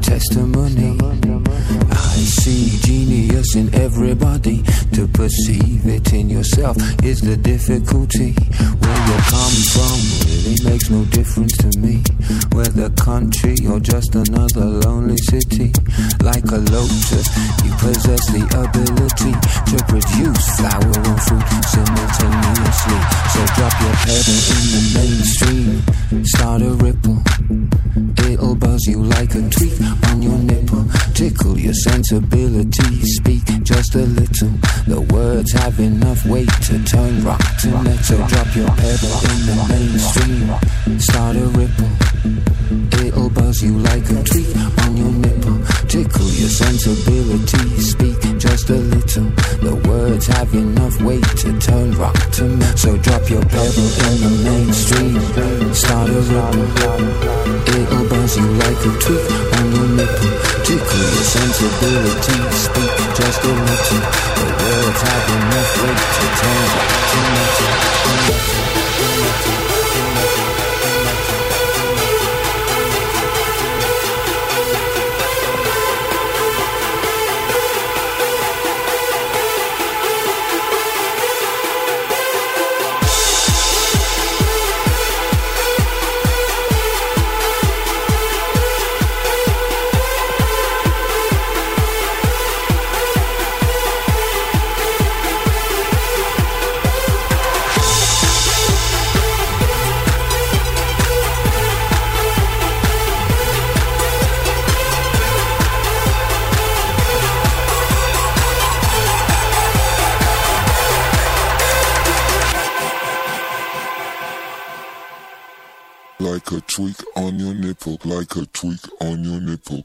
testimony. See genius in everybody. To perceive it in yourself is the difficulty. Where you come from really makes no difference to me. Whether country or just another lonely city. Like a lotus, you possess the ability to produce flower and fruit simultaneously. So drop your pedal in the mainstream. Start a ripple. It'll buzz you like a tweak on your nipple. Tickle your sensibility. Speak just a little. The words have enough weight to turn rock to metal. Drop your pedal in the mainstream. Start a ripple. Buzz you like a tweak on your nipple. Tickle your sensibility. Speak just a little. The words have enough weight to turn rock to metal. So drop your pedal in the mainstream. Start a ripple. It'll buzz you like a tweak on your nipple. Tickle your sensibility. Speak just a little. The words have enough weight to turn rock to metal. Like a tweak on your nipple, like a tweak on your nipple.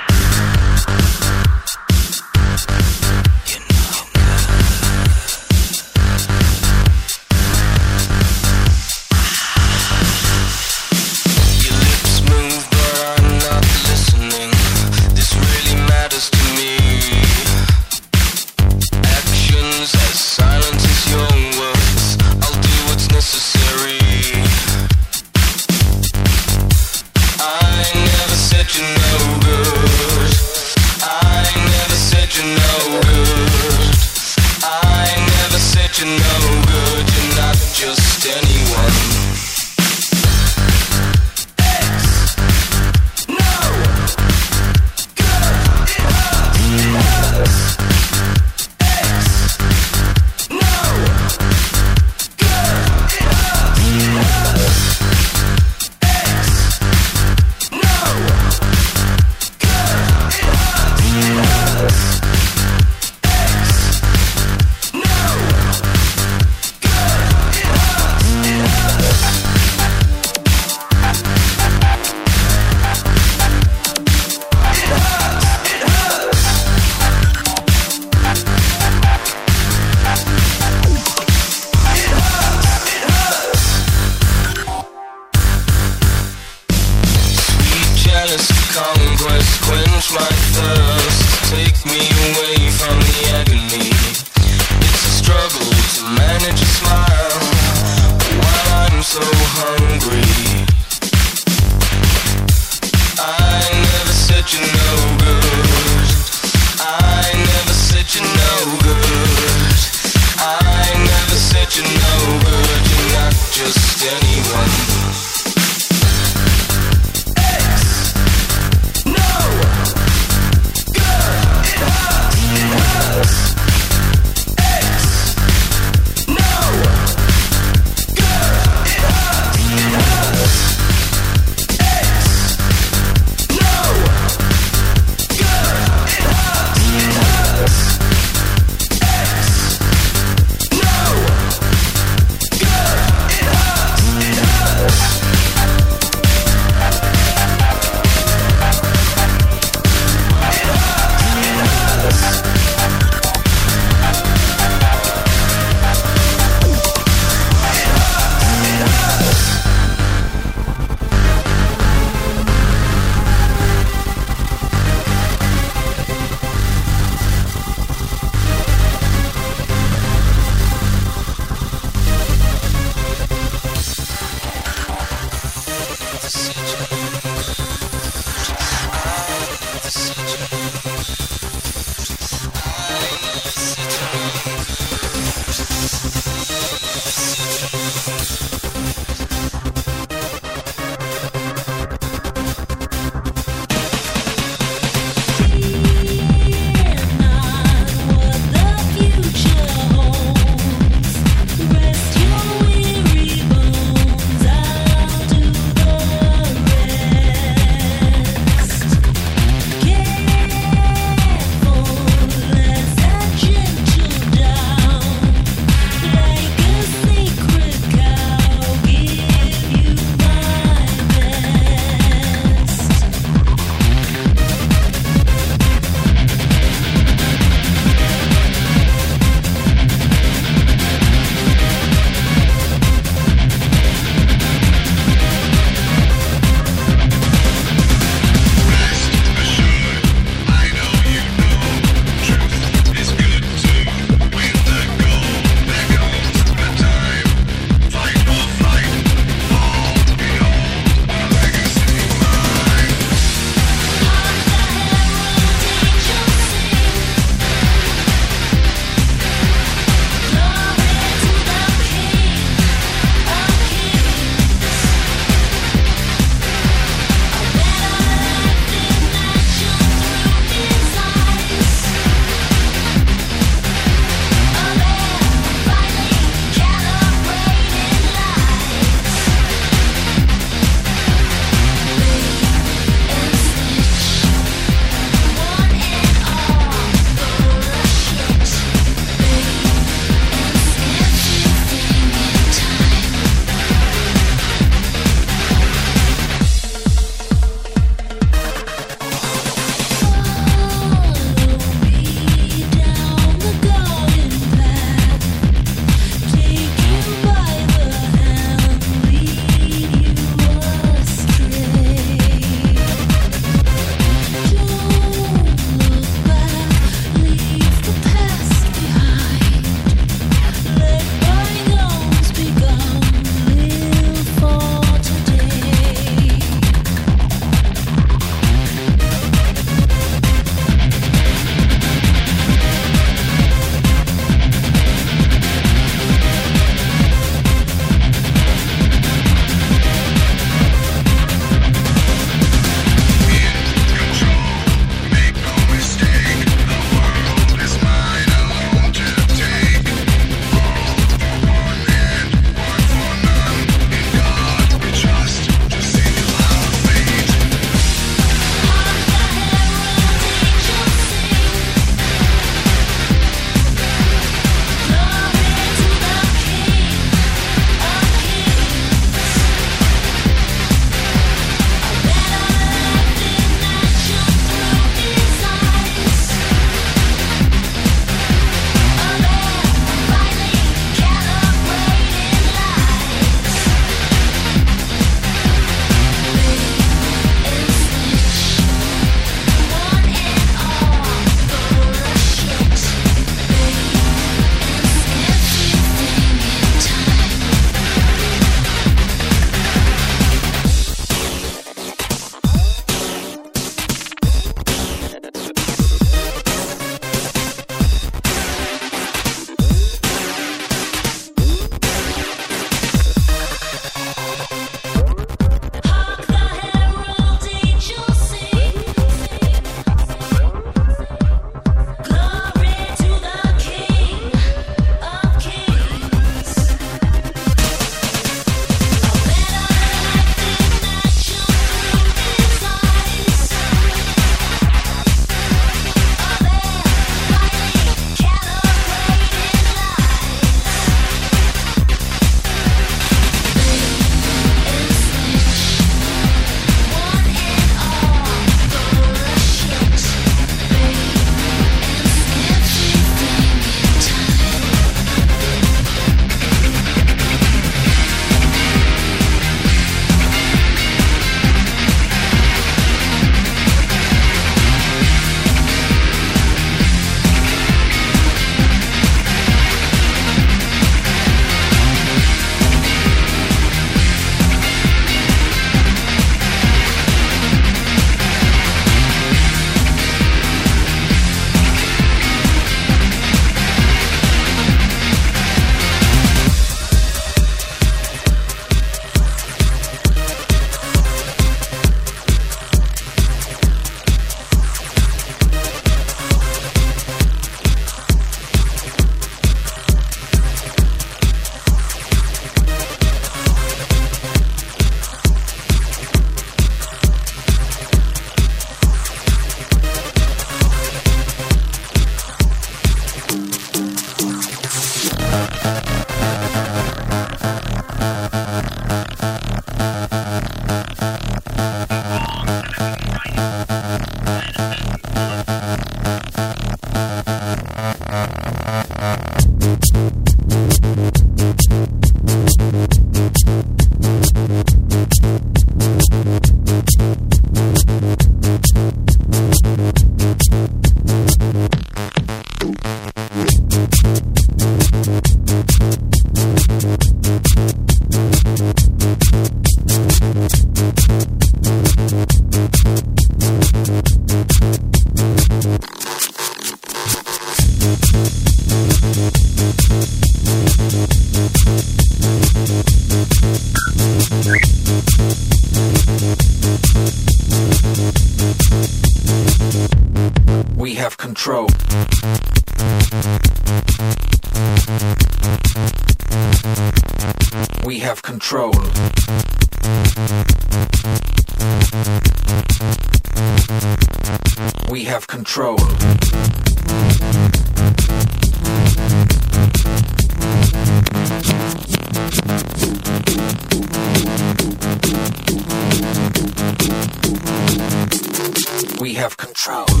Have control.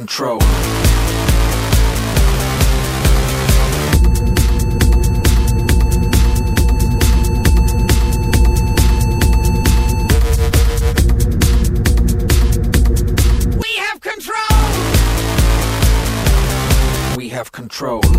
Control. We have control!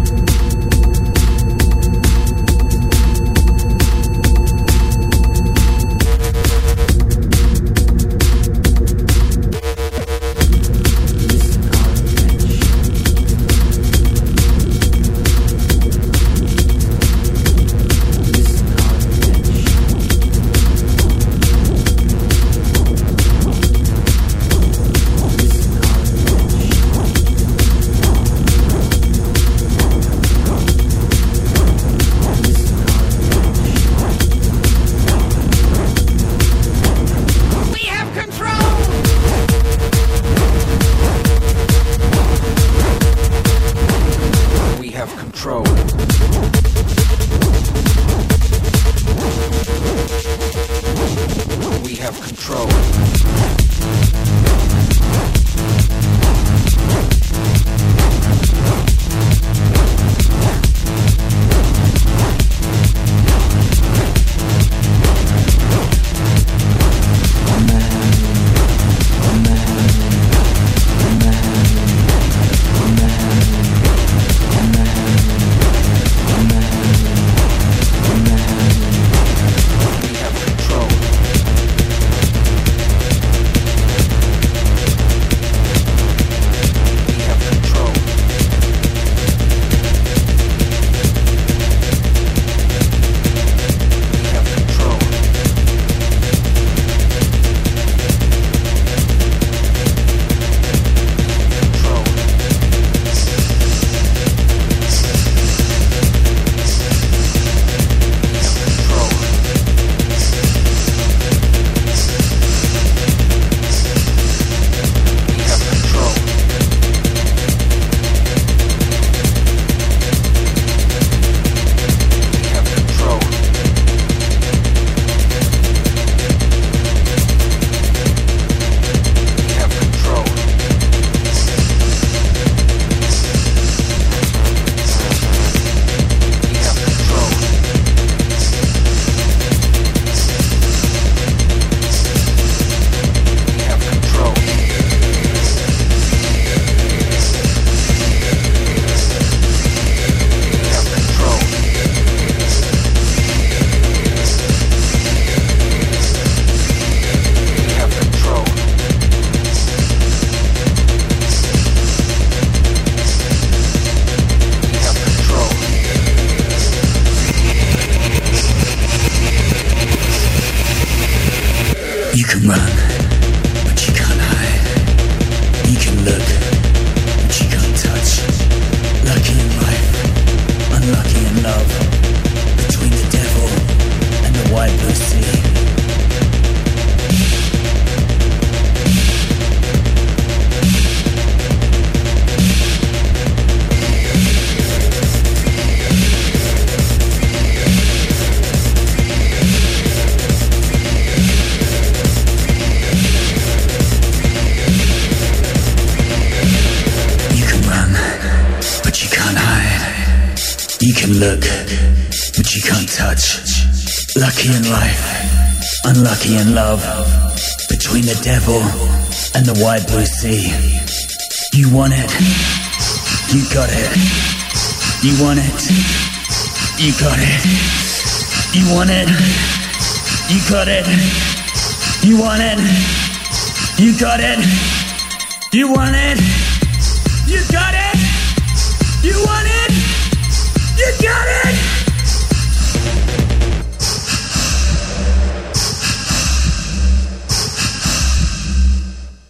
We have control. unlucky in love between the devil and the wide blue sea. You want it, you got it. You want it, you got it. You want it, you got it. You want it, you got it. You want it, you got it. You want it, you got it.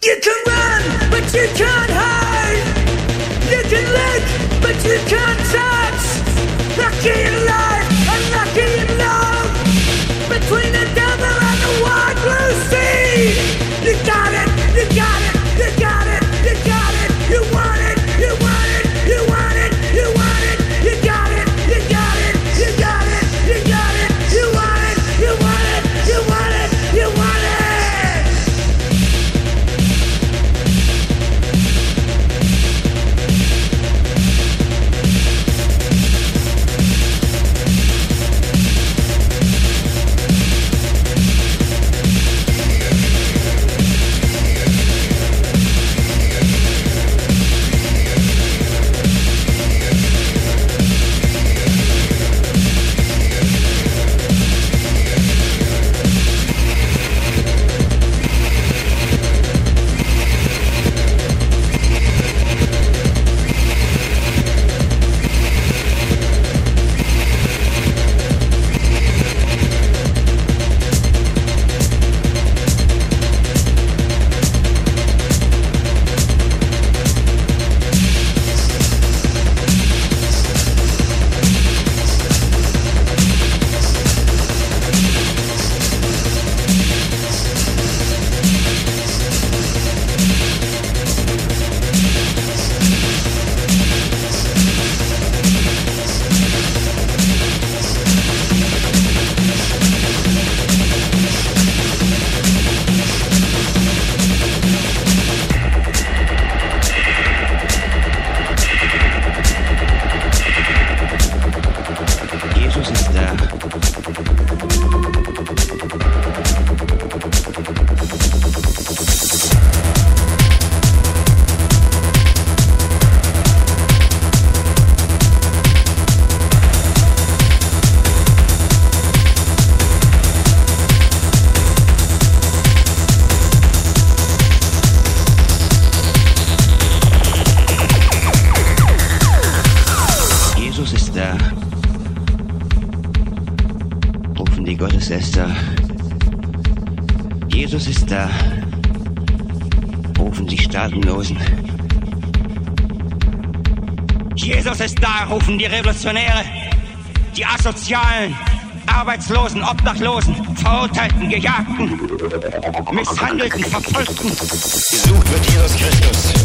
You can run, but you can't hide. You can lick, but you can't touch. Lucky in Obdachlosen, Verurteilten, Gejagten, Misshandelten, Verfolgten. Gesucht wird Jesus Christus.